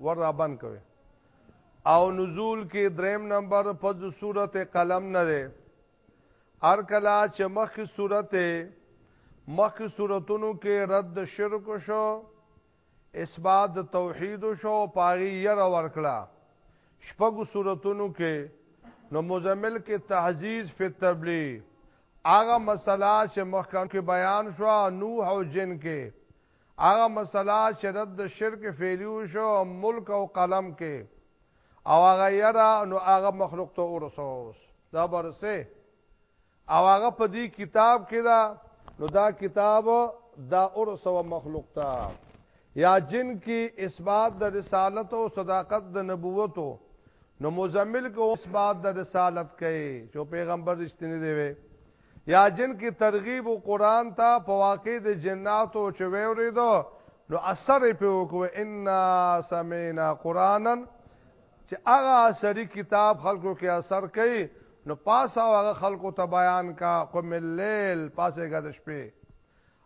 ور را بند کوي او نزول کې دریم نمبر په صورت قلم نه ده ار کلا چې مخکې صورت مخکې صورتونو کې رد شرک شو اثبات توحید شو پاغي ير ورکړه شپږو صورتونو کې نو مزمل کې تهذیز فی تبلیغ هغه مسله چې مخکې بیان شو نوح او جن کې هغه مسله چې رد د شرک فعلی وشو ملک او قلم کې او هغه یرا نو هغه مخلوق ته ورسوس دا برسه او هغه په دې کتاب کې دا نو دا کتاب دا ورسو مخلوق ته یا جن کې اثبات د رسالت او صداقت د نبوت نو مزمل کو اثبات د رسالت کوي چې پیغمبر رښتینی دی وي یا جن کی ترغیب و قرآن تا په واقع د جناتو چې ویوریدو نو اثر په وکوه ان سمینا قرانا چې هغه سری کتاب خلکو کې اثر کوي نو پاسه هغه خلکو ته بیان کا قم الليل پاسه غد شپې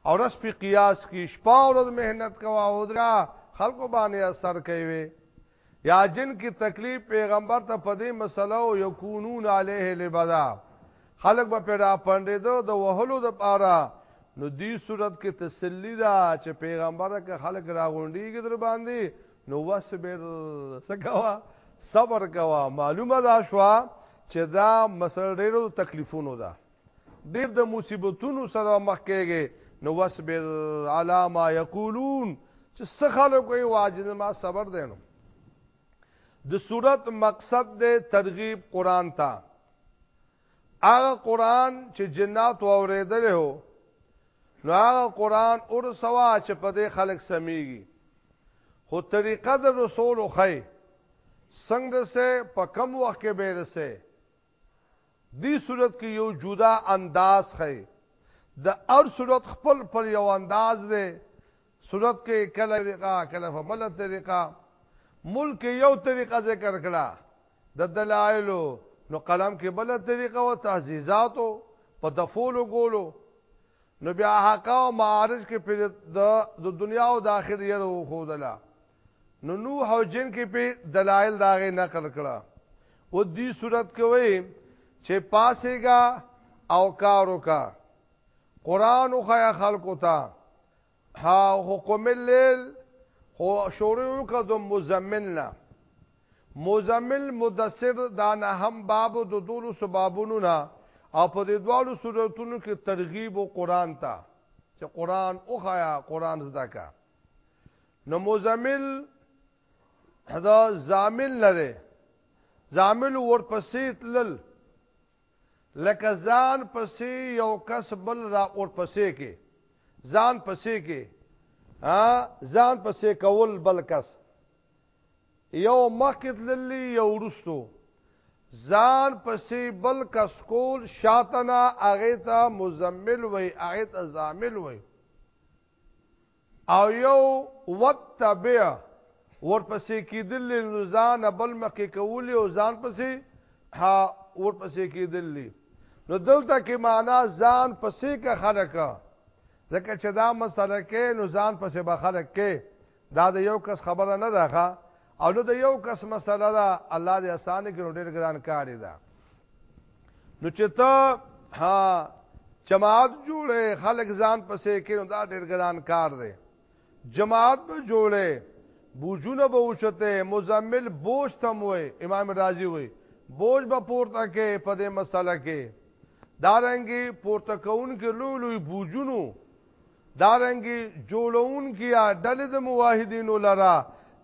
او رس په قیاس کې شپه او ورځ مهنت کوا او درا خلکو باندې اثر کوي یا جن کی تکلیف پیغمبر ته په دې مسله او یکونون علیه لبدا خلق به پیدا پندیدو د وهلو د پاره نو دی صورت کې تسلی ده چې پیغمبر که خلق راغونډیږي در باندې نو وسبر سکوا صبر کوا معلومه ده شوا چې دا مسله ډیرو تکلیفونو ده ډیر د مصیبتونو سره مخ کېږي نو وصبر علی ما یقولون چې څه خلک وي واجب ما صبر دینو د صورت مقصد د ترغیب قران ته هغه قران چې جنات اوریدل هو نو هغه قران اور سوا چې په دې خلک سميږي خو طریقه د رسول خو څنګه سه په کم وخت کې به رسه دی صورت کې یو جدا انداز خی د ار صورت خپل پر یو انداز دی صورت کې کله طریقه کله په بل طریقه ملک یو طریقه ذکر کړه د دلایل نو قلم کې بل طریقه او تعزیزاتو په دفول ګولو نو بیا حقا او معارج کې پر د دنیا او د آخرت یو خودلا نو نوح او جن کې په دلایل داغه نقل کړه او دې صورت کې وې چې پاسېګا او کارو کا قران خو یا خلقو تا ها حکم الليل خو شروع کا د مزمننا مزمل مدثر دا نه هم باب د دولو سبابونو نه او په دې دوالو صورتونو کې ترغیب او قران ته چې قران او خیا قران زده کا نو مزمل دا زامل نه دی زامل ورپسې تلل لکه ځان پسې یو کس بل را ورپسې کې ځان پسې کې ها ځان پسې کول بل کس یو مخکې تللی یو ورستو ځان پسې بل کس کول شاتنا هغه ته مزمل وای هغه ته زامل وای او یو وتبع ورپسې کېدل نو ځان بل مخکې کولی او ځان پسې ها ورپسې کېدل نو دلته کې معنا ځان پسې کا خلک ځکه چې دا مسله کې نو ځان پسې به خلک کې دا د یو کس خبره نه ده ښا او نو د یو کس مسله ده الله دې آسان کړي ډېر ګران کار دی دا نو چې ته ها جماعت جوړه خلک ځان پسې کینو دا ډېر ګران کار دی جماعت به جوړه بوجونه به اوچته مزمل بوج تم وي امام رازي وي بوج به پورته کې په دې مسله کې دارنګي پورته کون کې لولوي بوجونو دارنګي جوړون کیا ډلې د موحدینو لرا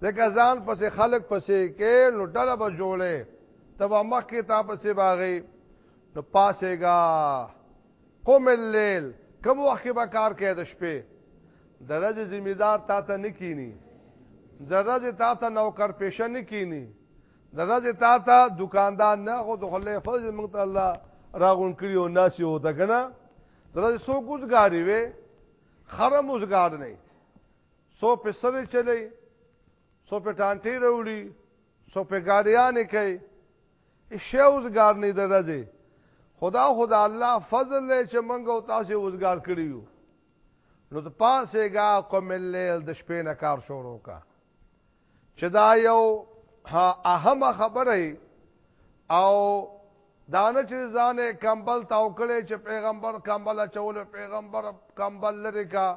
ځکه ځان پسې خلق پسې کې نو ډله به جوړې تب مخ کې تا پسې باغې نو پاسېګا قم الليل کوم وخت کې به کار کې د شپې درجه ذمہ دار تا ته نکینی درجه تا ته نوکر پیشه نکینی درجه تا ته دکاندار نه خو دخله فضل مونږ ته الله راغون کړیو ناس یو دغنا دغه سو ګوزګاری وي خره موزګار نه سو په سره چلی سو په ټانټي وروړي سو په ګاډیانې کوي شی اوزګار نه درځي خدا خدا الله فضل له چې مونږ او تاسو اوزګار کړی یو نو د پاسه گا کومل لیل د شپې نه کار شروع کا چې دا یو اهم خبره او دانه چې ځانه کمبل تاو کړي چې پیغمبر کمبل چول پیغمبر کمبل لري کا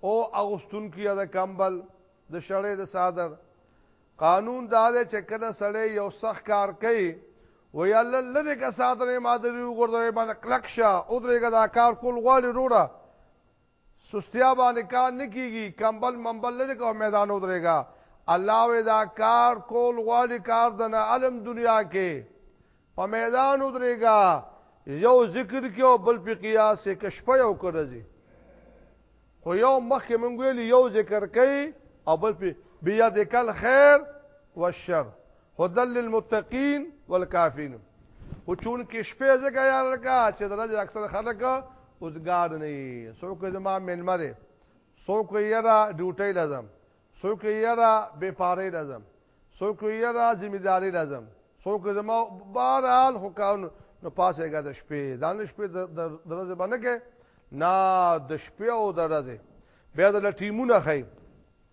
او اغستون کیا د کمبل د شړې د صادر قانون دا دی چې کله سړی یو سخ کار کوي وی الله لری کا صادره مادری وګورځوي باندې کلک شه او درېګه دا کار کول غواړي روړه سستیا باندې کار نه کیږي کمبل منبل لري کو میدان ودرېګا الله وې دا کار کول غواړي کار د نه علم دنیا کې په میدان ودرېګا یو ذکر کې او بل په قیاس کې کشپ یو کړځي خو یو مخ کې مونږ ویل یو ذکر کوي او بل په بیا د کل خیر والشر هدل للمتقین والکافین خو چون کې شپې زګا یا لکا چې دلته اکثر خلک اوسګار نه څوک زما ملمه دي څوک یې را ډیوټي لازم څوک یې را بے پاره لازم څوک یې را ذمہ داری لازم څوک زما بهرحال خو کاون نو پاسه غا د شپې دان شپې درځه باندې کې نه د شپې او درځه بیا د ټیمونه خې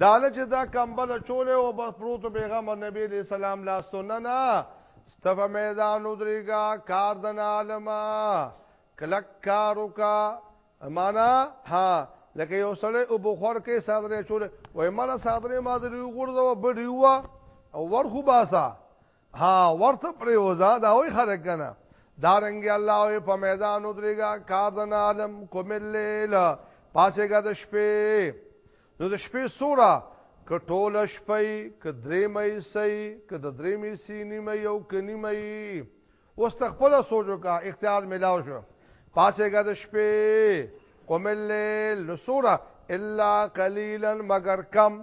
دا نه چې دا کمبل اچولی او بس پروت و پیغمبر نبی علیه السلام لاس ته نه نه ته په میدان ودرېږه کار د نالمه کلک کار وکړه معنا ها لکه یو سړی او بخور کې صادره چول وای مړه صادره ما درې وګورځو بډیوه او ورخو باسا ها ورته پرې وزا دا وای خلک کنه دارنګ الله وي په میدان ودرېګا کار د عالم کوم لیل پاسېګا د شپې نو د شپې سورا ک ټول شپې ک درې مې سي ک د درې مې سي نیمه یو ک نیمه اوس تخپل سوچو کا اختیار ملاو شو پاسېګا د شپې کوم لیل نو سورا الا قليلا مگر کم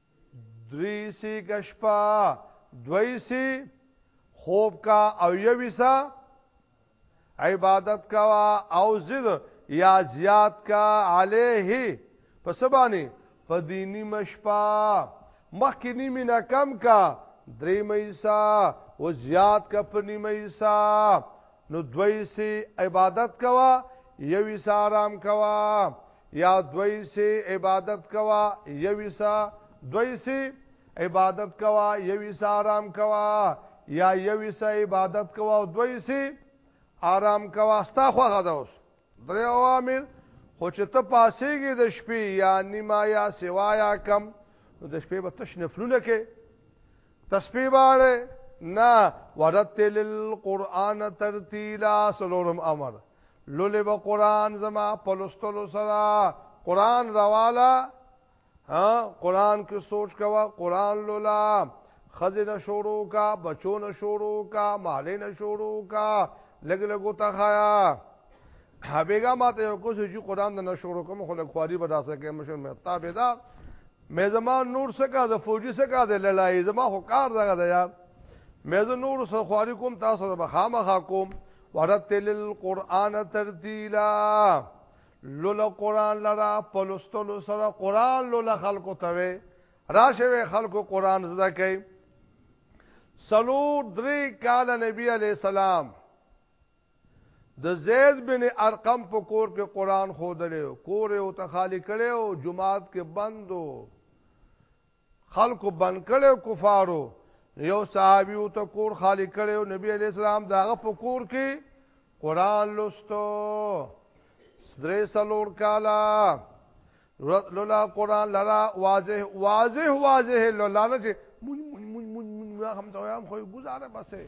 دری سی کشپا دوی سی خوب کا او یوی سا عبادت کا او زد یا زیاد کا علیه پس بانی په دینی مشپا مخکی نیمی نا کم کا دری میسا و زیاد کا په نیمیسا نو دوی سی عبادت کوا یوی سا آرام کوا یا دوی سي عبادت کوا یویسا دوی سي عبادت کوا یویسا آرام کوا یا یویسا عبادت کوا او دوی سي آرام کوا ستا خو غدا اوس درې اوامر خو چې ته پاسېږي د شپې یا نیما یا سوا یا کم نو د شپې به تش نفلونه کې تسبیح باندې نه ورتل القرآن ترتیلا سلورم امر لولې به قران زما په لستلو سره قران روالا ها قران کې سوچ کوا قران لولا خزنه شروع کا بچونه شروع کا مالینه شروع کا لګ لګو تا خایا هبېګه ماته یو کوس چې قران د نشورو کوم خو له خواري به داسه کې مشر مې تابع دا مې زما نور سکا د فوجي سکا د لړای زما خو کار دغه دی یار مې زه نور سره خواري کوم تاسو به خامخا کوم ورتل القرآن ترتیلا لول قرآن لرا پلستلو سره قرآن لول خلقو توی راشوی خلقو قرآن زده کئی سلو دری کال نبی علیہ السلام د زید بن ارقم په کور کې قرآن خودلې کور او تخالی کړي او جماعت کې بندو خلکو بند کړو کفارو یو صحابي او ته کور خالی کړو نبی علی السلام داغه په کور کې قران لوستو درې سلور کالا لولا قران لرا واضح واضح واضح لولا نه چې مون مون مون مون هم ته هم خو گزاره بسه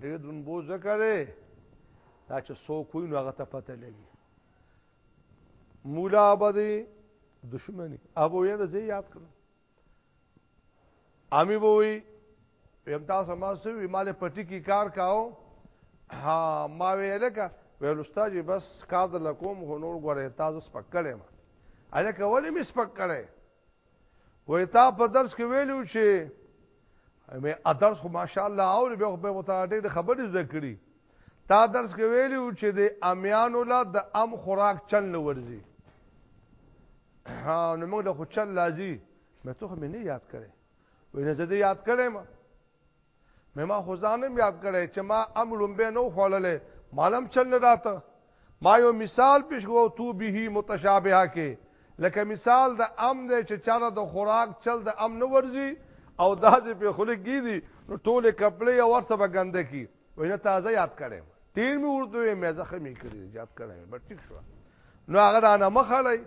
ډېر دنبو ځکه دی دا چې څوک وي نو هغه ته پته لګي مولا به دی دشمني ابو یې زه یاد کړم امی بووی ویم تاسو ما سوي مال پټی کی کار کاو ها ما ویل کا ویل استاد جی بس کار د لکوم هو نور غره تاسو سپکړې ما اجه کولې مې سپکړې وې تا په درس کې ویلو چې مې ادرس خو ماشاءالله او به خو به متعدد خبرې ذکرې تا درس کې ویلو چې د امیانو لا د ام خوراک چل نه ورزي ها نو موږ له خو چل لازم مې ته مې نه یاد کړې وې نه زه دې یاد کړې ما مې ما خو ځانم یاد کړی چې ما املم به نو خړلې مالم چل نه راته ما یو مثال پیش کوو تو به متشابهه کې لکه مثال د ام د چې چاله د خوراک چل د ام نه ورځي او دازې په خلک کیدی نو ټوله کپړې او ورسه بغنده کی وینه تازه یاد کړم تیر می ورته مې زخمی کړی یاد کړم بټیک شو نو هغه نه مخړی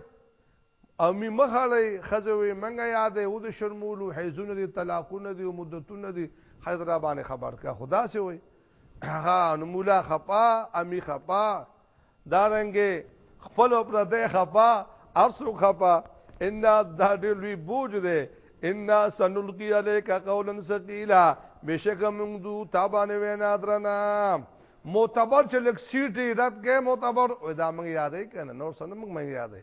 او می مخړی خزه وی منګه یاد او د شرمولو حیزونه دي طلاقونه دي مدتونه دي حضرت باندې خبر کا خدا سي وي هغه نو مولا خپا امی خپا دا رنګه خپل پر ده خپا ارسو خپا ان دا ډېر لوی بوج دی ان سنلقي عليك قولا ثقيلا بشک موږ دو تابانه وینا درنا معتبر چې لک سیټي رات کې معتبر او دا موږ یادې کنه نور سن موږ موږ یادې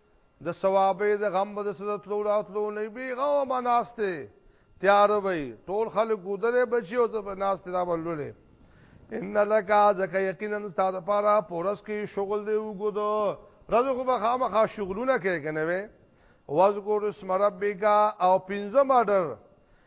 د ثوابې د غم به د سزت لو راتلو نه بي غو ما ناشته تیار وي ټول خلک ګودره بچي او ته ناشته دا ولولې ان لک ازک یقینا ستاسو لپاره پورس کې شغل دی وګدو رزق به خامخا شغلونه کوي کنه وي واذکر اسم ربک او پنځم اډر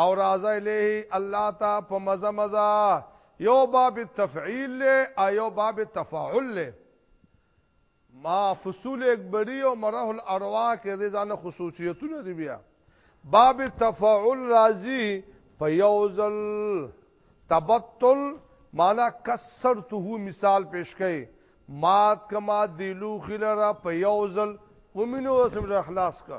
او راځه الیه الله ته په مزه مزه یو باب تفعیل له ایو باب تفاعل له ما فصول اکبری او مرح الارواح کې د ځان خصوصیتونه دی بیا باب تفاعل راضی په یوزل تبتل معنا کسرته مثال پیش کړي مات کما دیلو خلرا په یوزل ومنو سم اخلاص کا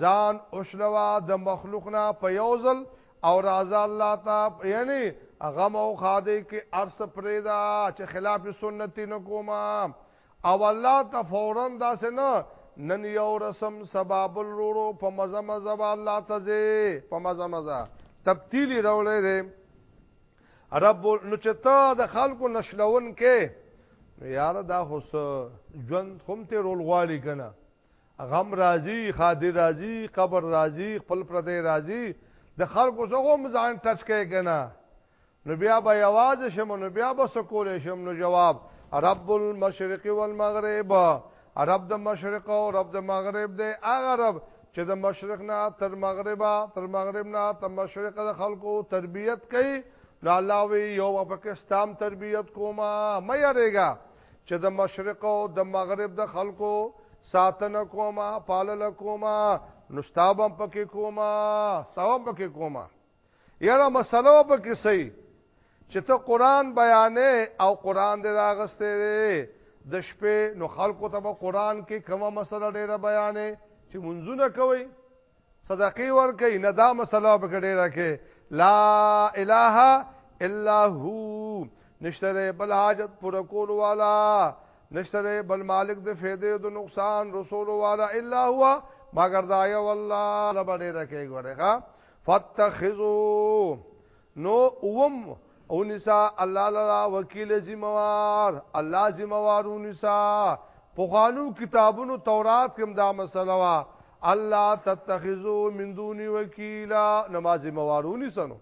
ځان اوشلوا د مخلوق نه په یوزل او رضا الله تا یعنی غم او خاده کې ارس پرېدا چې خلاف سنت نه کوما او الله ته فورا داسې نه نن یو رسم سبب الرورو په مزه مزه الله تزه په مزه مزه تبتیلی راولې دې رب نو چې ته د خلکو نشلون کې یار دا هوس ژوند هم ته رول غواړي کنه غم راځي خادي راځي قبر راځي خپل پردې راځي د خلکو څخه هم ځان ټچ کوي کنه نو بیا به یواز شم نو بیا به سکول شم نو جواب رب المشرق والمغرب رب د مشرق او رب د مغرب دی هغه رب چې د مشرق نه تر مغربا تر مغرب نه تر مشرق د خلکو تربیت کوي نو الله وی یو پاکستان تربیت کوما مې یریګا چې د مشرق او د مغرب د خلکو ساتنه کوما پالل کوما نو ستابم پکې کوما ستابم پکې کوما یاره مسلو پکې سي چې ته قران بیانې او قران دې راغسته د شپې نو خلکو ته قران کې کومه مسله ډیره بیانې چې منځونه کوي صدقې ورکي نه دا مسله په کډه راکې لا اله الا هو نشتره بل حاجت پر کول والا نشتره بل مالک د فیدې د نقصان رسول والا الا هو مگر دا یو الله رب دې راکې ګورغه فتخذو نو اوم اونسا الله لرا وکیل ذمہوار الله ذمہوار اونسا په خوانو کتابونو تورات کوم دا مسله وا الله تتخذو من دون وکیلا نماز ذمہوارونی سنو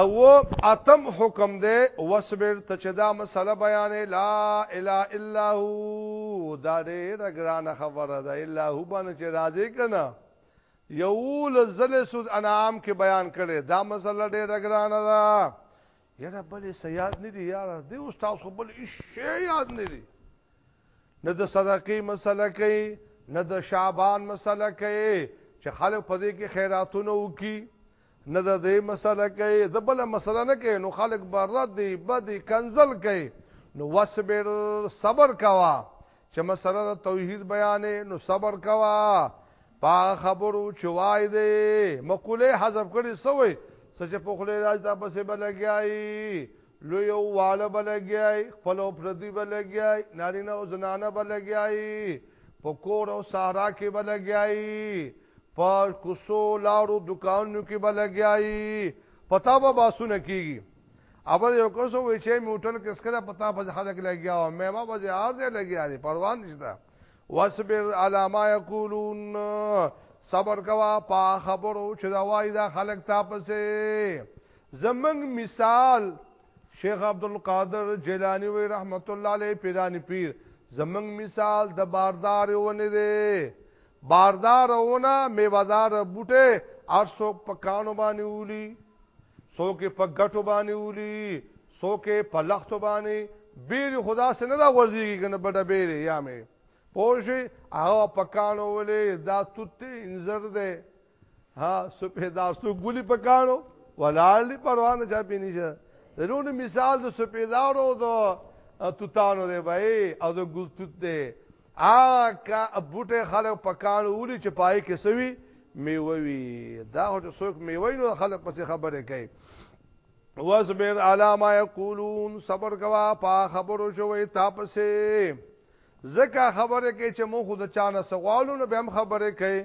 او اتم حکم دے وصبر ته چې دا مسله بیانې لا اله الا هو دا ډېر ګران خبره ده الا هو باندې چې راځي کنه یوولس ځلې سود انعام کې بیان کړي دا مسله ډېره ګرانه ده یاره بلې سیاد نه دي یاره دی اوس تاسو بل هیڅ یاد نه دي نه د صدقې مسله کوي نه د شعبان مسله کوي چې خلک په دې کې خیراتونه وکړي نه د دې مسله کوي د بل مسله نه کوي نو خلک برات دی بدی کنزل کوي نو وسبر صبر کوا چې مسله د توحید بیانې نو صبر کوا پا خبرو چوای دی مقوله حذف کړي سوې سچ په خله راځ دا بسې بلګیای لوی او واړه به لګیای، خپل او پردي به لګیای، نارینه او زنانه به لګیای، په کور او صحرا کې به لګیای، په کوڅو لارو دکانونو کې به لګیای، پتا به باسونه کیږي اول یو کس وی چې می هوټل کې سکره پتا په خلک لګیا او مې ما بځه هر دې لګیا دي پروا نشته واصبر علی ما یقولون صبر کوا په خبرو چې دا وای دا خلک تاسو زمونږ مثال شیخ عبدالقادر جیلانی وی رحمت الله علیه پیرانی پیر زمونږ مثال د باردار ونی دی باردار ونه میوادار بوټه هر څوک په کانو باندې ولي څوک په ګټو باندې ولي څوک په لختو باندې بیر خدا سره نه ورځيږي کنه بډه بیر یا مې پوه شي هغه په کانو ولي دا توت انځر ده ها سپیدارسو ګلی پکانو ولال دی پروانه چا پی نشه درون مثال د سپیدارو د توتانو دی بای او د ګل توت دی ا کا بوټه خلک پکانو ولي چې پای کې سوي میوه وی دا هو څوک میوه نو خلک پس خبره کوي واصبر علی ما یقولون صبر کوا پا خبرو شوي تاسو زکه خبره کوي چې مو خود چانه سوالونه به هم خبره کوي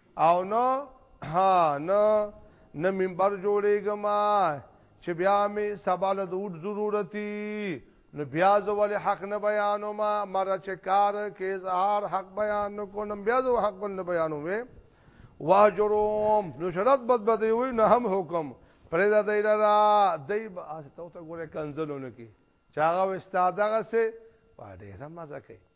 او نه ها نه نه منبر جوړېږم چې بیا مې سبا له دوت ضرورتي نو بیا زه ولې حق نه بیانوم مر چې کار کې اظهار حق بیان نه کوم بیا زه حق بند بیانوم واجروم نو شرط بد بد وي نه هم حکم پرې دا دی را دی به تاسو ته ګوره کنزلونه کې چاغه استاد غسه پاډه را مزه کوي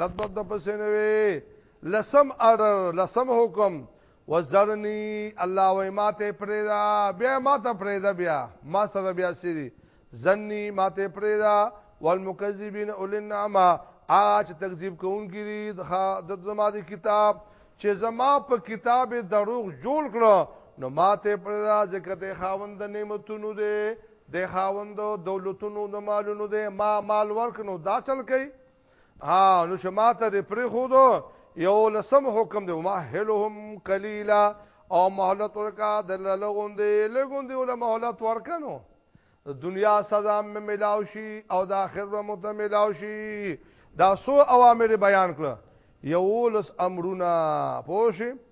رد بد پسې نه وي لسم ارر لسم حکم وزرنی الله وای ما ته پریدا بیا ما ته پریدا بیا ما سره بیا سری زنی ما ته پریدا والمکذبین اولنما اج تکذیب کوونکی دی د زما دی کتاب چې زما په کتاب دروغ جوړ کړو نو ما ته پریدا ځکه ته خاوند نعمتونو دی د خاوند دولتونو د مالونو دی ما مال ورکنو دا چل کوي ها نو شماته دې پرې خو دو یو لسم حکم دی ما هلهم قلیلا او مهلت ورکا دل لغوندې لغوندې ول مهلت ورکنو دنیا سزا مې ملاو شي او د آخرت به مت ملاو شي دا سو اوامر بیان کړ یو لس امرونه پوه شي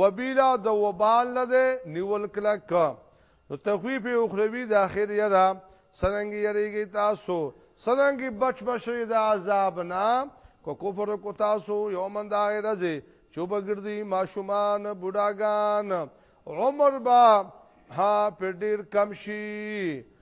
وبیلا د وبال نه ده نیول کلک نو تخویف اخروی د اخر یرا سرنګ یریږي تاسو سرنګ بچ بشوي د عذاب نه کو کفر کو تاسو یومن د اخرزه چوب ګرځي ماشومان بډاګان عمر با ها پر ډیر کم شي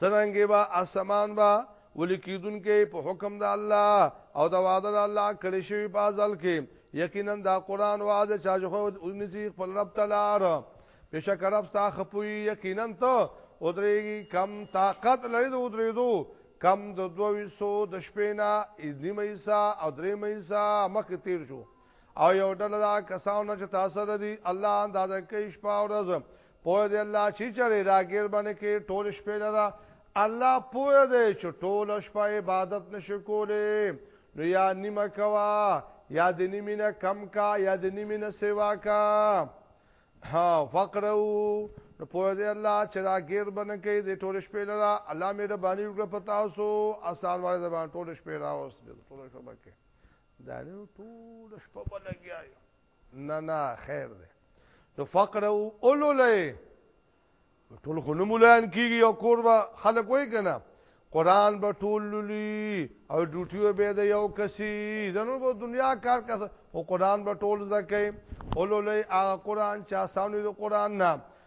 سرنګي با اسمان با ولیکیدون کې په حکم د الله او د وعده د الله کړی شوی په ازل کې یقینا دا قران وعده چا جو اونځي خپل رب تلار بشک رب ستا خپوی یقینا ته ودرېږي کم طاقت لري د ودرېدو کم د دوی سو د شپې نه اذن مېسا او درې مېسا مخ تیر شو او یو ډله دا کسانو چې تاسو ردي الله اندازه کوي شپه او ورځ پوه دی الله چې چرې راګیر باندې کې ټول شپې لره الله پوه دی چې ټول شپه عبادت نشو کولې نو یا نیمه کوا یا د نیمه نه کم کا یا د نیمه نه سیوا کا ها فقرو نو پوه دی الله چې راګیر باندې کې د ټول شپې لره الله مې ربانی وګړه پتا اوسو آسان والے زبان ټول شپې راوست ټول شپه کې دا ټول شپه بلګیا نه نه خیر دی نو فقره اولو لای ټول خو نه مولان کیږي او کور به خلک وای کنه قران به ټول لولي او ډیوټي به د یو کسي زنو په دنیا کار کس او قران به ټول زکه اولو لای هغه قران چې اسانو د قران نه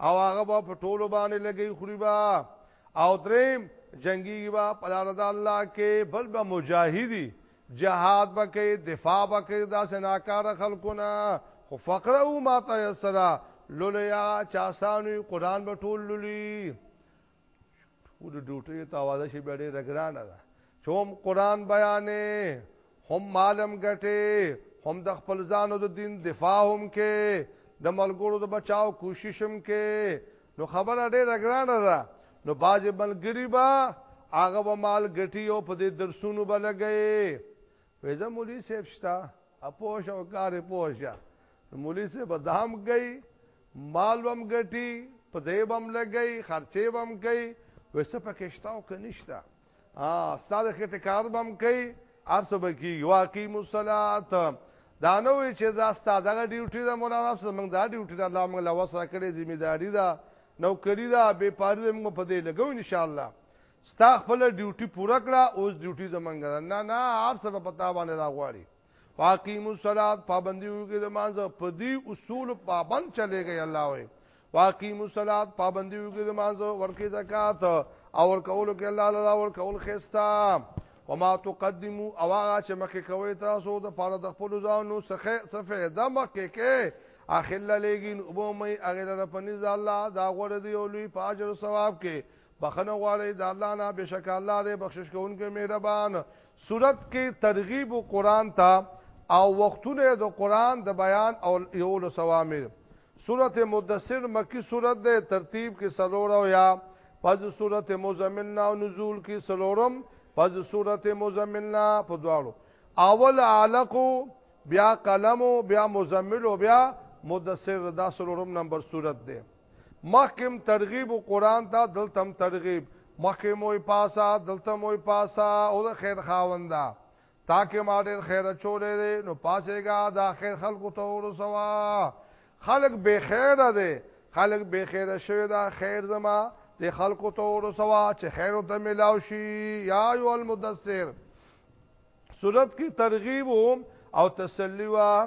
او هغه به په ټولو باندې لګي خوري با او دریم جنگي با په لار د الله کې بل به مجاهدي جهاد بکې دفاع بکې دا سناکار خلقونه خو فقره او ما تیسرا لولیا چاسانو قران به ټول لولي ټول ډوټي ته आवाज شي بیا ډېر ګرانه ده چوم قران بیانې هم معلم ګټه هم د خپل ځانو د دین دفاع هم کې د ملګرو د بچاو کوشش هم کې نو خبره ډېره ګرانه ده نو باج ملګری با هغه به مال ګټي او په دې درسونو بلګي وې زه مولوی صاحب شتا اپوش او کار پوشا مولوی صاحب دام گئی مال وم ګټي په دې بم لګي خرچې بم کوي وسه پکې شتا او کنيشتا ا استاد خټه کار بم کوي ارسه بکی واقعي مصلات دا نو چې دا استاد غ ډیوټي دا مولانا افسر موږ دا ډیوټي دا الله موږ لوسه کړې ذمہ داری دا نوکری دا به پاره موږ په دې لګو ان شاء الله ستا خپل ډیوټي پوره کړه اوس ډیوټي زمونږ ده نه نه هر څه په پتا باندې راغواړي واقیم الصلات پابندی وکړي د مانځه په دې اصول پابند چلےږي الله وي واقیم الصلات پابندی وکړي د مانځه ورکه زکات او ورکول کې الله لرا ورکول خيستا وما تقدمو او هغه چې مکه کوي تاسو د پاره د خپل ځانو سخه صفه د مکه کې اخل لګین او مې اغه د پنځ الله دا غوړ دی او لوی پاجر ثواب کې بخنه غواړي د الله نه بشک الله دې بخشش کوونکی مهربان صورت کې ترغیب قرآن ته او وختونه د قرآن د بیان او یول سوامر صورت مدثر مکی صورت ده ترتیب کې سلور او یا پس صورت مزمل نه او نزول کې سلورم پس صورت مزمل نه په دواړو اول علقو بیا قلم بیا مزمل او بیا مدثر دا سلورم نمبر صورت ده مخکم ترغیب قرآن ته دلتم ترغیب مخکې موي پاسا دلته موي پاسا او د خیر خاوندا تاکه ما ډېر خیر چولې دي نو پاسېګا دا خیر خلکو ته ورسوا خلک به خیر ده خلک به خیر شوی دا خیر زما د خلکو ته ورسوا چې خیر ته ملاو شي یا ایو المدثر صورت کی ترغیب او تسلی وا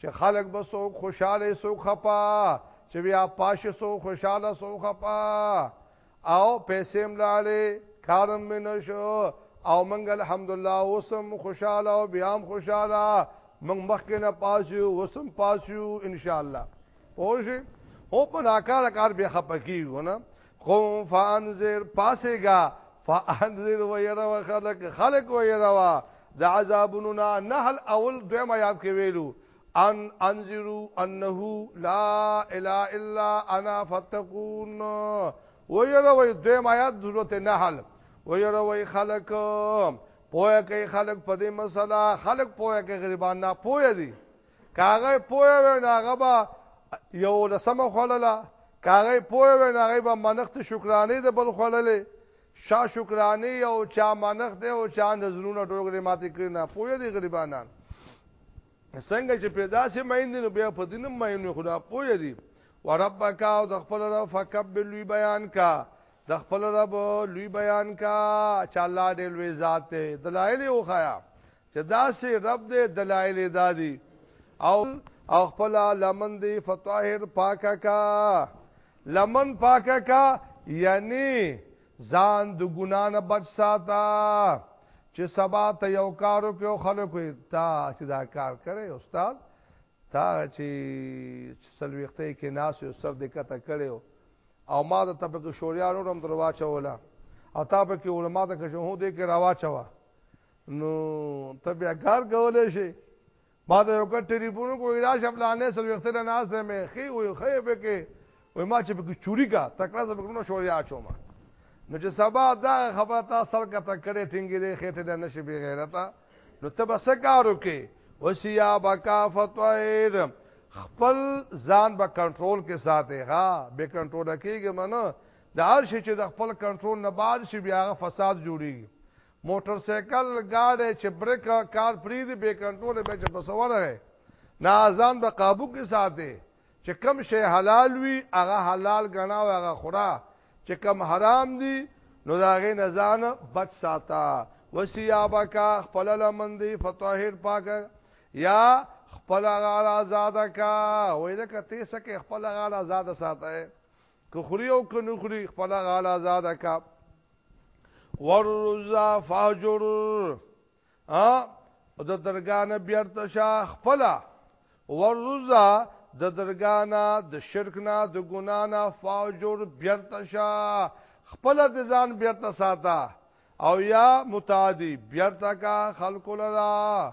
چې خلک به سو خوشاله سو خپا چې بیا پاش سو خوشاله سو خپا او پیسې ملاله کارم مې نشو او منګ الحمدلله اوسم خوشاله او بیا هم خوشاله منګ مخکې نه پاسیو اوسم پاسیو ان شاء الله پوه او په ناکاره کار به خپکیږو نه قوم فانذر پاسګا فانذر ويروا خلق خلق ويروا د عذابونو نه نحل اول دویم آیات کې ویلو ان انذرو انه لا اله الا انا فتقون ويروا دویم آیات ضرورت نحل ويروا خلق پوهه کوي خلق په دې مسله خلق پوهه کوي غریبان نه پوهه دي کاغه پوهه و نه هغه به یو لسمه خړله کاغه پوهه و نه هغه به منښت شکرانه د بل خړلې شاه شکرانه او چا منښت او چا نظرونه ټوګره ماته کړی نه پوهه دي غریبانان څنګه چې پیدا سي مین دي نو بیا په دینم مین خدا پوهه دي وربک او د خپل رب فکبل لوی بیان کا د خپل رب لوی بیان کا چې الله دې لوی ذات دی دلایل یو خیا چې داسې رب دې دلائل دادي او او خپل لمن دی فطاهر پاکا کا لمن پاکا کا یعنی ځان د ګنا نه بچ ساته چې سبا ته یو کارو کې خلکو تا چې دا کار کړي استاد تا چې سلويخته کې ناس یو سر دې کته کړي او ما د تپک شوریانو رم درواچوله او تا په کې علما ته کې شهو دې کې راواچوله نو ته بیا کار کولای شي ما ته یو کټ ټلیفون کو اله شپلانې سره وخت له ناس ته مې خي وي خي به کې وای ما چې په چوری کا تکړه زما کوم شو یا چوما نو چې سبا دا خبره تا سر کا تکړه ټینګې دې خېټه نه نشي بي غیرتا نو ته بس کارو کې وسیا بکا فتویر خپل ځان به کنټرول کې ساتي ها به کنټرول کېږي منو د هر شي چې د خپل کنټرول نه بار شي بیا فساد جوړيږي موټرسایکل ګاډی چې بریک کار پریدي بې کنټروله به چې په څه ورغی نه ځان په قابو کې ساتي چې کم شی حلال وي هغه حلال ګڼا او هغه خورا چې کم حرام دي نو دا غي نه ځان بچ ساته وسیابک خپل لمندي فطاهر پاک یا خپل غاړه آزاد کا ویل کته سکه خپل غاړه آزاد ساته که خوري او که نه خوري خپل غاله آزاد کا ورزا فاجر ا د درګانه بیرته شا خپل ورزا د درګانه د شرک نه د ګنا نه فاجر بیرته شا خپل د ځان بیرته ساته او یا متعدی بیرته کا خلق لرا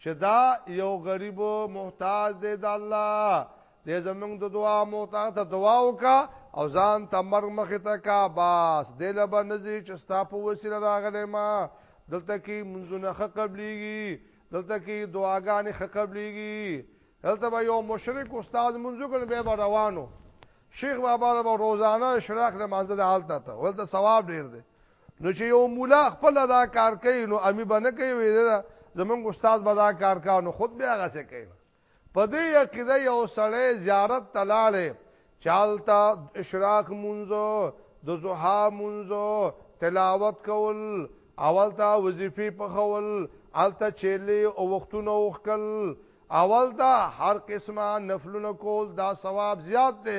چې دا یو غریب محتاج دی د الله دې زمنګ د دعا محتاج ته دعا وکا او ځان ته مرګ مخ ته کا باس دې لبا نزي چې ستا په وسیله راغلې ما دلته کې منځونه حق قبليږي دلته کې دعاګانې حق قبليږي دلته به یو مشرک استاد منځ کړي به روانو شیخ بابا له روزانه شراخ له منځه د حالت ته ولته ثواب ډیر دی نو چې یو مولا خپل دا کار کوي نو امی باندې کوي وی دا زمونږ استاد به دا کار کا نو خود بیا غسه کوي په دې عقیده یو سړی زیارت تلاله چالتا اشراق منځو د زوحا منځو تلاوت کول اول تا وظیفه په خول الته چيلي او وختونه وکل اول تا هر قسمه نفلونه کول دا ثواب زیات دی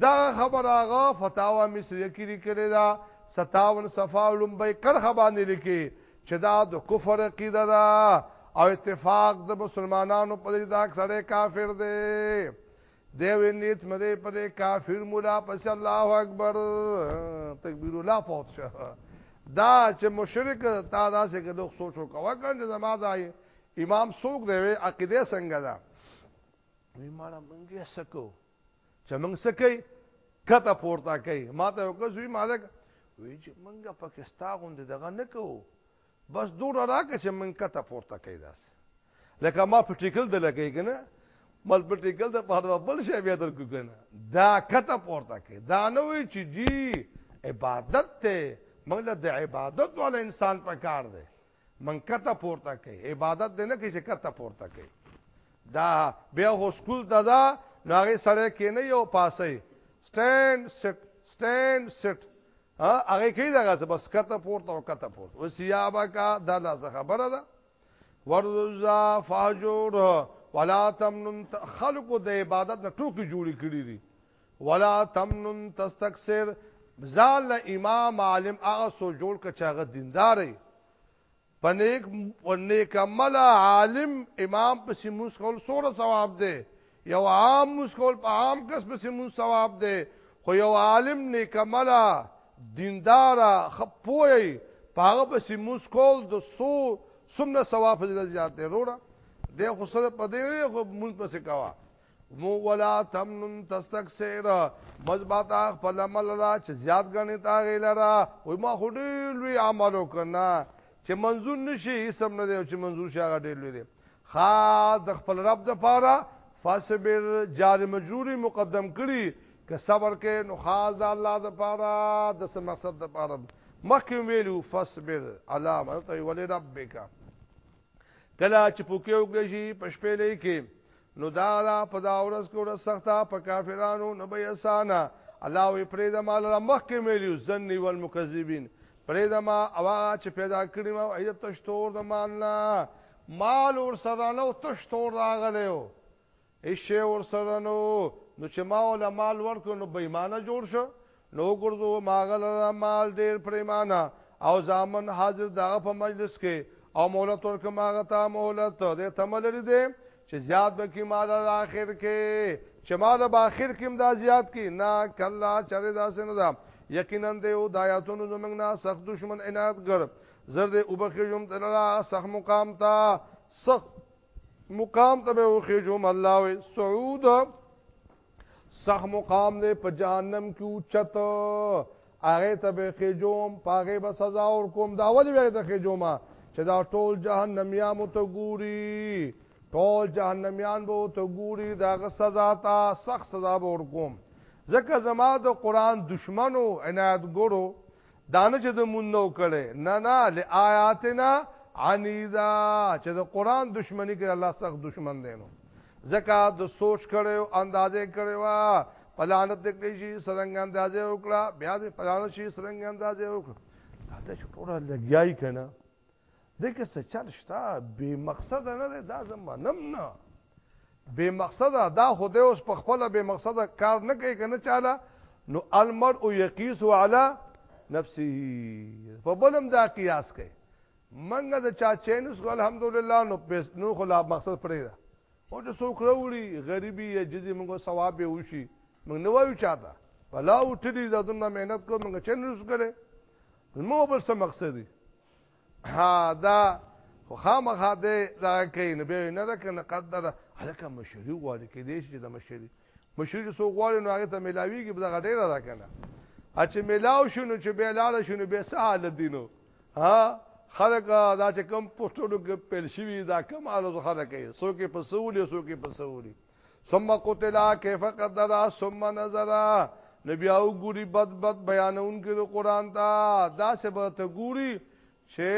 دا خبر هغه فتاوا مصریه کې لیکلې ده 57 صفه لومبۍ کرخه باندې لیکي چې دا د کفر عقیده ده او اتفاق د مسلمانانو په دې دا سره کافر دی دی وینیت مده پر کافر مولا پس الله اکبر تکبیر الله فوت شه دا چې مشرک تا دا څه کې دوه سوچ وکوا کنه زما دا امام سوق دی عقیده څنګه ده وی مالا منګه سکو چې موږ څه کوي کته پورته کوي ما ته وکړ زوی مالک وی چې موږ پاکستان غوند دغه نه کوو بس دور راکه چې موږ کته پورته کوي داس لکه ما پټیکل د لګي کنه مل پټیکل د پاره بل شی بیا درکو کنه دا کته پورته کوي دا نه وی چې جی عبادت ته موږ د عبادت ولا انسان پکار دی من کته پورته کوي عبادت دې نه کوي چې کته پورته کوي دا بیا هو سکول ته دا ناغه سړی کې نه یو پاسې سټاند سټ سټاند سټ هغه کې دا غس بس کته پورته او کته پورته وسیابا کا دا دا خبره ده ورزا فاجور ولا تمنن خلق د عبادت نه ټوکی جوړی کړی دي ولا تمنن تستكثر ځان له امام عالم هغه سو جوړ ک چاغه دیندارې پنیک پنیک عمل عالم امام په سیموس کول سوره ثواب دی یو عام مسکول په عام کس په سیموس ثواب دی خو یو عالم نیک عمل دیندار خپوی پاغه په سیموس کول د سو سمنه ثواب زیات دی وروړه د خو سره په دې خو مونږ پسې کاوه مو ولا تمنن تستكثر مزبات خپل عمل را چې زیات غني تا غیلرا وای ما خډې لوی عمل وکنا چې منظور نشي اسم نه دی چې منظور شي هغه ډېر لوی دی خا د خپل رب د پاره فاصبر جار مجروري مقدم کړي که صبر کې نو خاص د الله د پاره د سم مقصد د پاره مخکې ویلو فاصبر علامه ته ولې ربک کله چې پوکې وکړې شي په شپې لې کې نو دا لا په دا ورځ کې ورځ سخته په کافرانو نه به اسانه الله وی پرې د مال رمخ کې مليو زنی والمکذبین پرې د ما اوا چې پیدا کړی ما ایت تشتور د مال نه مال ور سره نو تشتور راغلیو هیڅ شی ورسره نو نو چې ما ول مال ورکړو نو بېمانه جوړ شو نو ګرځو ما غلره مال ډیر پریمانه او ځامن حاضر دغه په مجلس کې او مولت ورک ما غتا مولت دې تملری دې چې زیات بکی مال اخر کې چې مال به اخر کې دا زیات کې نه کلا چرې دا سن دا یقینا دې او دایاتونو زمنګ نه سخت دشمن عنایت ګر زرد وبخښم دلرا سخت مقام تا سخت مقام ته به وخېجوم الله وي سعود صح مقام دې په جهنم کې اوچت هغه ته به خېجوم پاغه به سزا ور کوم دا ولې به ته خېجوم چې دا ټول جهنم یا متګوري ټول جهنميان به ته ګوري دا غ سزا تا سخت سزا به ور کوم ځکه زما د قران دشمنو عنایت ګورو دانه چې د مون نو کړي نه نه لآیاتنا عنیدا چې د قران دشمنی کې الله سخت دشمن دی نو زکه د سوچ کړي او اندازې کړي وا پلانت د کې شي سرنګ اندازې وکړه بیا د پلانت شي سرنګ اندازې وکړه دا چې ټول لګیای کنه دې کې څه چل شته بے مقصد نه ده دا زمنم نه بے مقصد دا خو دې اوس په خپل بے مقصد کار نه کوي کنه چاله نو المرء یقیس علی نفسه په بلم دا قیاس کوي منګه د چا چینس کو الحمدلله نو پس نو خو لا مقصد پرې ده او چې څوک وروړي غریبي یا جزي موږ ثواب به وشي موږ نه وایو چاته بلا وټلی زدن مهنت کو موږ چینس کړي زموږ بل څه مقصد دی ها دا خو خامخا دی دا کوي نو بیا نه ده که نه قد ده هلکه مشري غواړي کې دی چې د مشري مشري چې څو غواړي نو هغه ته ملاویږي دغه ډیره ده کنه ا چې ملاو شنو چې به لاړ شنو به څه حال دینو ها خلک دا چې کم پوسټونو کې پیل شوی دا کم الوز خلک یې سو کې پسولې سو کې پسولې ثم قتل كيف قدر ثم نظر نبي او ګوري بد بد بیانون کې د قران ته دا څه به ته ګوري چې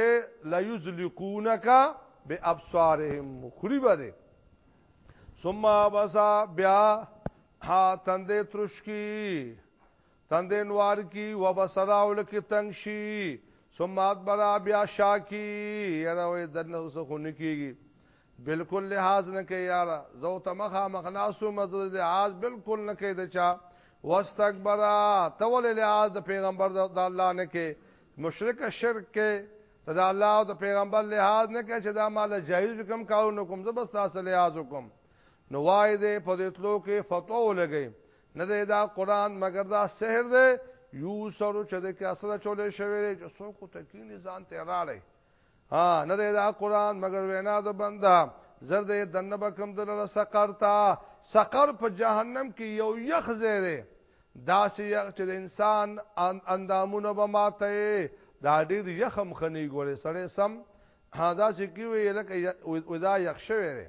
لا يزلقونك بابصارهم خوري بده ثم بسا بیا ها تندې ترشکی تندین وار کی و بسرا ولک تنگ شي ثم ادبر بیا شاکی یاره وې دنه اوس خو نکیږي بالکل لحاظ نه کوي یاره زو تمخه مخناسو مزل لحاظ بالکل نه کوي دچا واستكبر تول لحاظ د پیغمبر د الله نه کوي مشرک شرک کوي ته د الله او د پیغمبر لحاظ نه کوي چې دا مال جایز کوم کارونه کوم زه بس تاسو لحاظ کوم نو وای دې په دې تلو کې فتوا ولګي نه دی دا قران مگر دا سحر دی یو سره چې د کسره چولې شوی دی چې څوک تکینی ځان ته راړی ها نه دی دا قران مگر وینا د بندا زرد دنه بکم دلله سقر تا سقر په جهنم کې یو یخ زیره دا سی یخ چې د انسان اندامونه به ماته دا ډیر یخم خنی ګورې سړی سم ها دا چې کیوي لکه ودا یخ شوی دی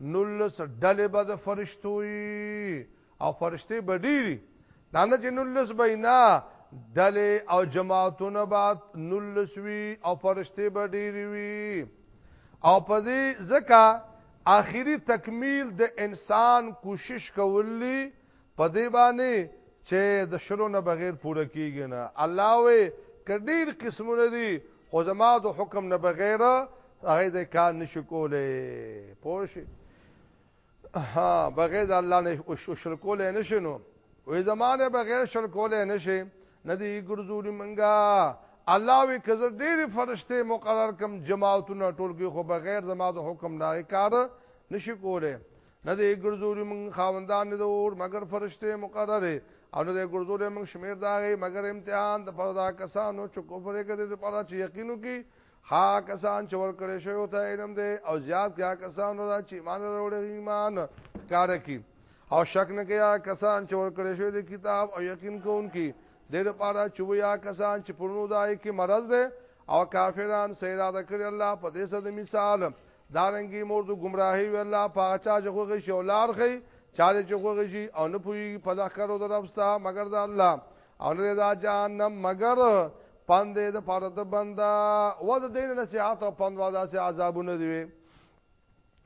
نولس ډلې به د فرشتو وي او فرشتې به ډېری دا نه چې نولس به نه ډلې او جماعتونه به نولس وي او فرشتې به ډېری وي او په دې ځکه آخري تکمیل د انسان کوشش کولی په دې باندې چې د شلو نه بغیر پوره کیږي نه الله وې کډیر قسمونه دي خو زما د حکم نه بغیر هغه د کار نشو کولې پوش ها بغیر د الله نه او شرکولې نشنو وې زمانه بغیر شرکولې نشي ندی ګرځولې منګه الله وی کزه ډېر فرشته مقرر کم جماعتونه ټولګي خو بغیر زما د حکم نه کار نشي کولې نه دی ګرځولي موږ خاوندان د اور مګر فرشته مقرره او نه دی ګرځولي موږ شمیر داغه مګر امتحان د پردا کسانو چې کفر کوي د پردا چې یقینو کې ها کسان چې ور کړی شوی او ته علم دی او زیات کیا کسان را چې ایمان وروړي ایمان کار کوي او شک نه کیا کسان چې ور کړی شوی د کتاب او یقین کوونکي د دې لپاره چې ویا کسان چې پرونو دای کې مرز ده او کافران سیدا د کړی الله په دې سره مثال دارنګي مور د گمراهي وی الله پاغه چا چې خوږي شي او لار خي چا چې خوږي شي او نه پوي په لخرو د ربستا مگر د الله او نه دا جهنم مگر پاندې د پاره د بندا و د دین نصيحت او پاند وادا سي عذابونه دی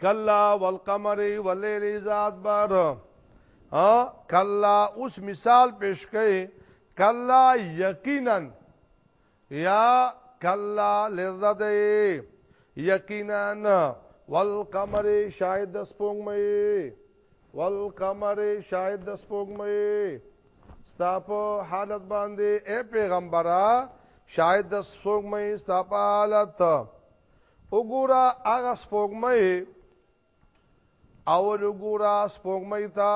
کلا والقمر والليل ذات بار ها کلا اوس مثال پیش کړي کلا یقینا یا کلا لرده یقینا والقمر شاید د سپوږمۍ والقمر شاید د سپوږمۍ ستاپ حالت باندې اے پیغمبره شاید د سپوږمۍ ستاپ حالت وګوره هغه سپوږمۍ او وګوره سپوږمۍ ته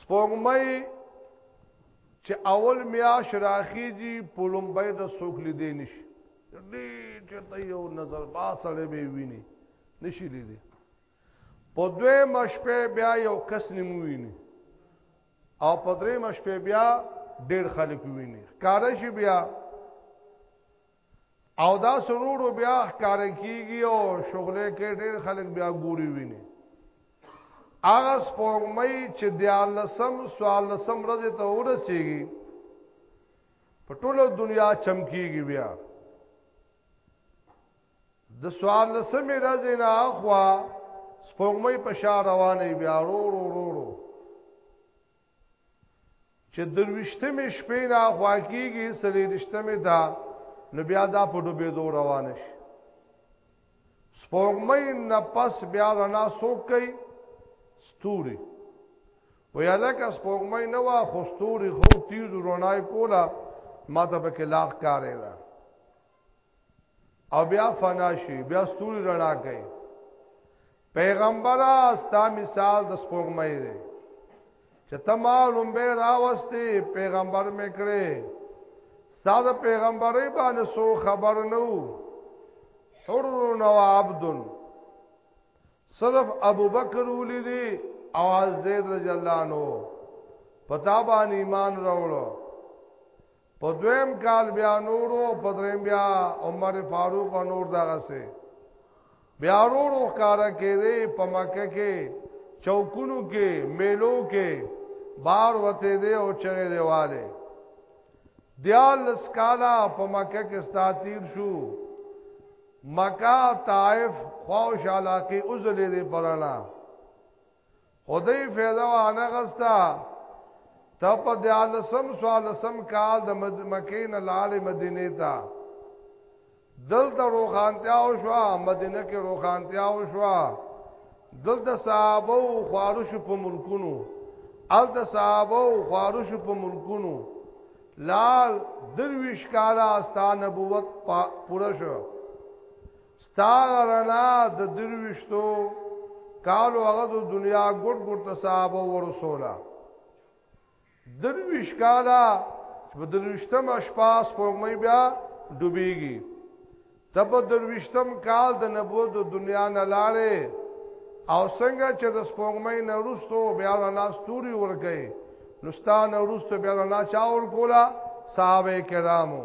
سپوږمۍ چې اول میاش راخیږي په لومبۍ د څوک لیدې نشي دې چې ته یو نظر با سره به ویني نشي لیدې په دوی مشپه بیا یو کس نیمو ویني او په درې مشپه بیا ډېر خلک ویني کار شي بیا او دا سرورو بیا ښکار کیږي او شغله کې ډېر خلک بیا ګوري ویني هغه سپوږمۍ چې د لسم سوال لسم ورځ ته ورسیږي په ټوله دنیا چمکیږي بیا د سوال لسم ورځ نه اخوا سپوږمۍ په شا روانه بیا رو رو رو رو چې درويشتمې شپې نه خوا کېږي سلیریشتمې دا نو بیا دا په ډوبېدو روان شي سپوږمۍ نه پس بیا رڼا څوک کوي ستوري ویا لکه سپوږمۍ نه وا خو ستوري خو تیز رڼای کولا ما ته پکې لاخ کارې ده او بیا فنا شي بیا ستوري رڼا کوي پیغمبر استا مثال د سپوږمۍ دی چې تمام لومبه راوستي پیغمبر مې کړې ستاسو پیغمبري باندې سو خبر نو حر نو عبد صرف ابو بکر ولیدي او زید رضی الله عنه پتا باندې ایمان راوړو په دویم کال بیا نورو په دریم بیا عمر فاروق او نور دغه سه بیا ورو ښکارا کېده په مکه کې چوکونو کې میلو کې بار وته دې او چغې دیواله دیال سکالا په مکه کې ستاتیر شو مکه طائف خوش علاقه عزل دې پرانا خدای فیضا وانا غستا تا په دیالسم سوالسم کال د مکې نه لاړې مدینه ته دلته روخانتیا او شو مدینه کې روخانتیا او شو دلته صحابه او خارش په ملکونو ال د صحابه او خارش په ملکونو لال درویش کالا استا نبوت پوره شو ستا رنا د درويشتو کالو هغه د دنیا ګډ ګډ تصاحب ورسوله درويش کالا چې په درويشتم اشپاس پوغمې بیا ډوبېږي تب درويشتم کال د نبوت د دنیا نه لاړې او څنګه چې د سپوږمۍ نه وروسته بیا رنا ستوري ورګي نستان وروسته بیا رنا چا ورکولا صحابه کرامو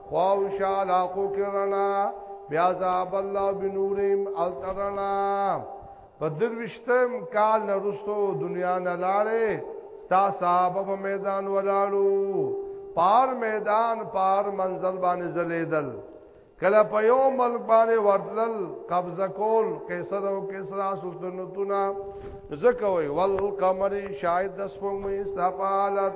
خواوشا علاقو کې رڼا بیا عذاب الله بنورهم الترنا په دروشتم کال نرستو دنیا نه لاړې ستا صاحب په میدان ولاړو پار میدان پار منزل باندې زلیدل کله په یو ملک باندې ورتل قبضه کول قیصر او کسرا سلطنتونه زکوي والقمر شاهد د سپوږمۍ استحالت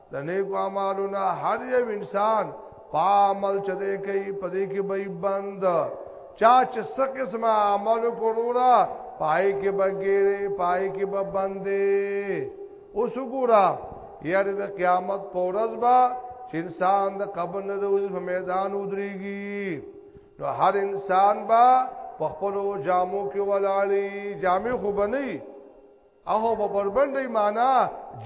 د نیکو اعمالو نه هر یو انسان پامل چدې کوي پدې کې به بند چا چې څه قسم عمل کورولا پای کې بګیره پای کې به بندې اوس ګورا یار د قیامت پورز با چې انسان د قبر نه د میدان ودرېږي نو هر انسان با په خپل جامو کې ولاړی جامې خو بنئ اهو په بربنډی معنا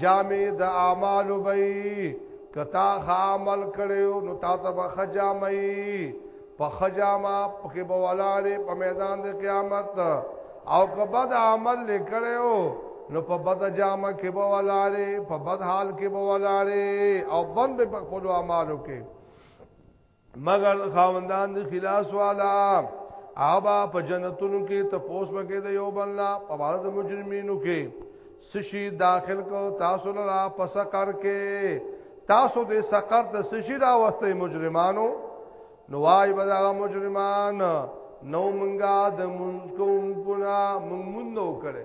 جامع د اعمالو بی کتا خامل کړیو نو تا ته به خجامي په خجامه پکې به ولاړې په میدان د قیامت او که بد عمل لیکړیو نو په بد جامه کې به ولاړې په بد حال کې به ولاړې او بند په خپل اعمالو کې مگر خاوندان د خلاص والا آبا په جنتونو کې ته پوس مګې د یو بل نه په بار د مجرمینو کې سشي داخل کو تاسو لا پس کر کې تاسو د سقر ته سشي دا واسطه مجرمانو نوای بدا مجرمان نو منګا د منکم پنا منمن نو کړي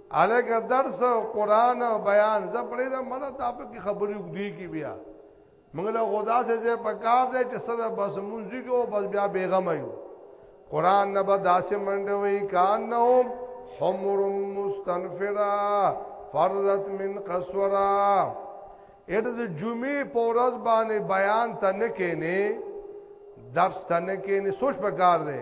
الګ درس قران او بیان زپړې دا مړه تاسو کې خبرې وګړي کی بیا موږ له خدا سره په کار دی چې سره بس مونږی کو بس بیا بیغم یو قران نه به داسې منډوي کان نه هم حمر مستنفرا فرضت من قسورا اته د جمعې پورز باندې بیان ته نه کینې درس ته نه کینې سوچ په کار دی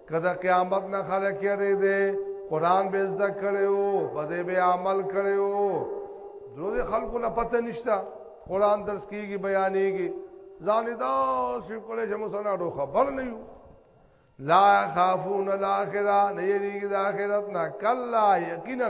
کدا قیامت نه خلک یری دي قران به زده کړو په دې به عمل کړو زور خلکو نه پته نشتا قران درس کیږي بیانېږي ځان دا شي کولای چې مسلمانانو خبر نه یو لا خافون الاخره نه یریږي د اخرت نه کلا یقینا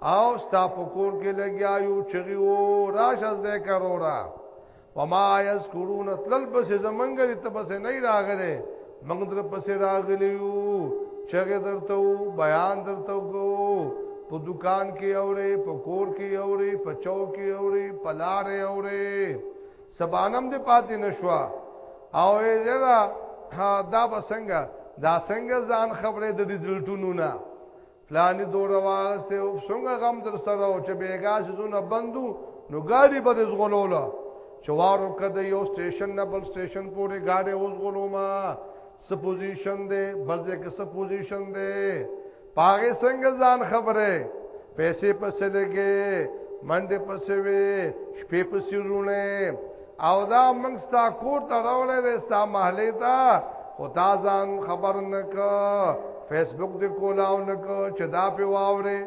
او ستا پکور کې لګیا یو چغي و راش از دې کرورا وما یذکرون تل بس زمنګری ته بس نه راغره موږ در پس راغلیو چغه درته بیان درته کو په دکان کې اورې په کور کې اورې په چوک کې اورې په لار اورې سبانم دې پاتې نشوا او یې دا بسنګ دا څنګه ځان خبره د رزلټونو نه پلانی دور واغسته او څنګه غم در سره او چې بیګا سيزونه بندو نو ګاډي به زغولوله چوارو کده یو سټیشن نه بل سټیشن پورې ګاډي اوس غولوما سپوزیشن دی بل ځای کې سپوزیشن دی پاګه څنګه ځان خبره پیسې پسې لګې منډه پسې وې شپې پسې رونه او دا موږ ستا کور ته راوړې دې ستا محلې ته خو تا ځان خبر نه ک فیسبوک دې کولاو نه ک چې دا په واورې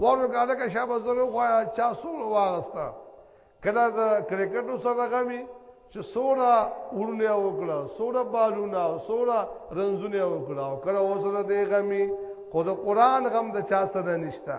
ورو کاله کې شابه زرو خو چا سور واغستا کله د کرکټو سره غمي چې سورا ورونه وکړه سورا بالونه سورا رنزونه وکړه او کله اوسره دې غمي خود قران غم د چا سره نشتا